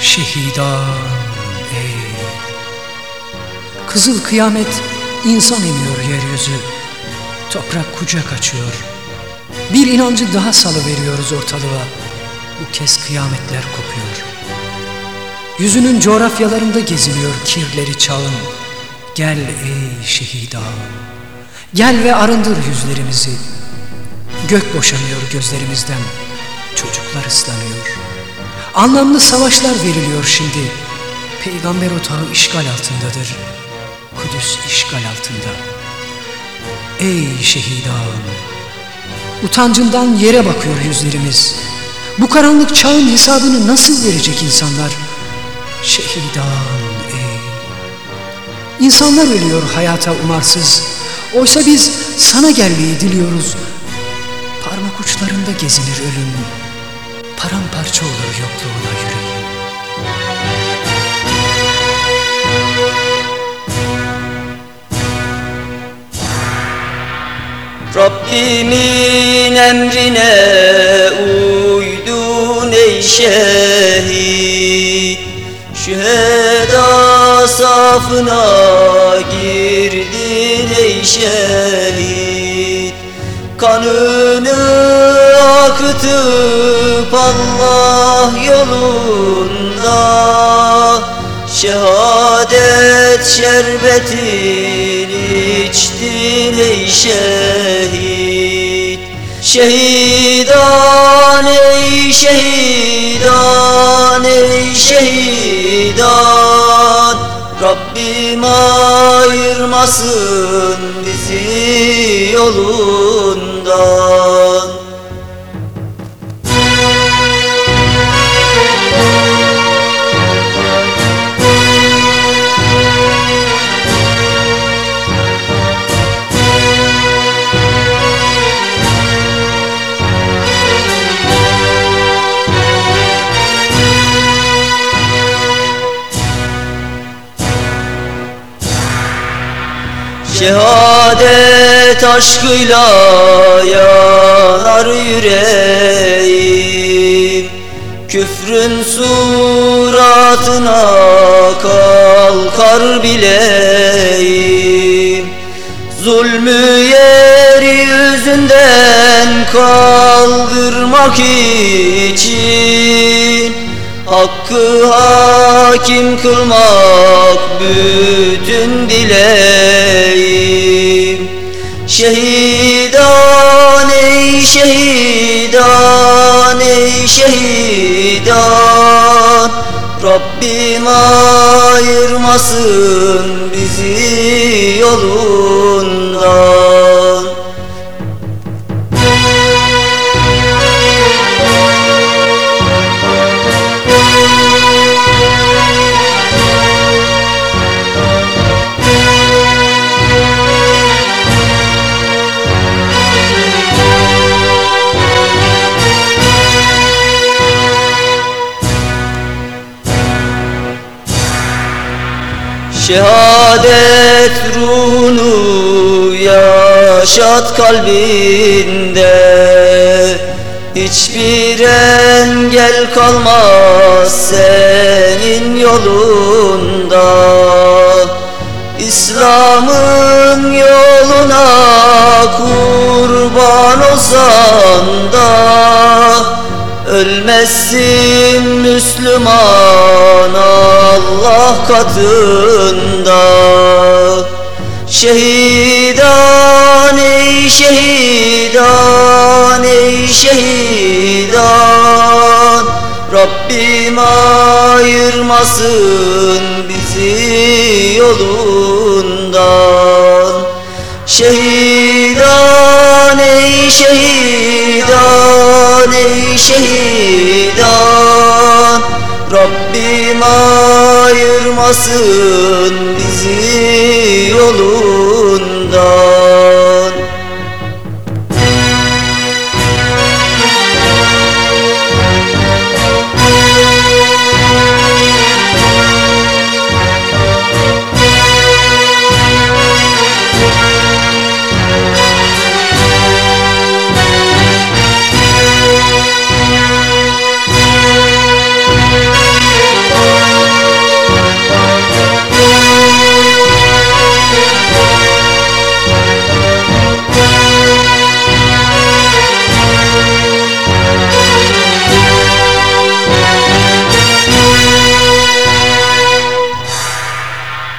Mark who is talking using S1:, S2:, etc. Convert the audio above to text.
S1: şehidan ey. Kızıl kıyamet insan emiyor yeryüzü. Toprak kucak açıyor. Bir inancı daha salıveriyoruz ortalığa. Bu kez kıyametler kopuyor. Yüzünün coğrafyalarında geziniyor kirleri çağın. Gel ey şehida Gel ve arındır yüzlerimizi. Gök boşanıyor gözlerimizden. Çocuklar ıslanıyor Anlamlı savaşlar veriliyor şimdi. Peygamber otağı işgal altındadır. Kudüs işgal altında. Ey şehidan! Utancından yere bakıyor yüzlerimiz. Bu karanlık çağın hesabını nasıl verecek insanlar? Şehidan ey! İnsanlar ölüyor hayata umarsız. Oysa biz sana gelmeyi diliyoruz. Parmak uçlarında gezinir ölüm Paramparça olur yokluğuna yüreğim
S2: Rabbimin emrine uydun ey şehit. Şüheda safına girdin ey şehit. Kanını akıtıp Allah yolunda Şehadet şerbetini içtin ey şehit. Şehidan ey şehidan ey şehidan. Rabbim ayırmasın bizi yolundan Şehadet aşkıyla yanar yüreğim. Küfrün suratına kalkar bileğim Zulmü yeryüzünden kaldırmak için Hakkı hakim kılmak bütün dileğim. Şehidan ey şehidan ey şehidan. Rabbim ayırmasın bizi yolundan Şehadet ruhunu yaşat kalbinde. Hiçbir engel kalmaz senin yolunda. İslam'ın yoluna kurban olsan da Ölmezsin Müslüman Allah katında. Şehidan ey şehidan ey şehidan. Rabbim ayırmasın bizi yolundan. Şehidan ey şehidan ey şehidan Rabbim ayırmasın bizi yolundan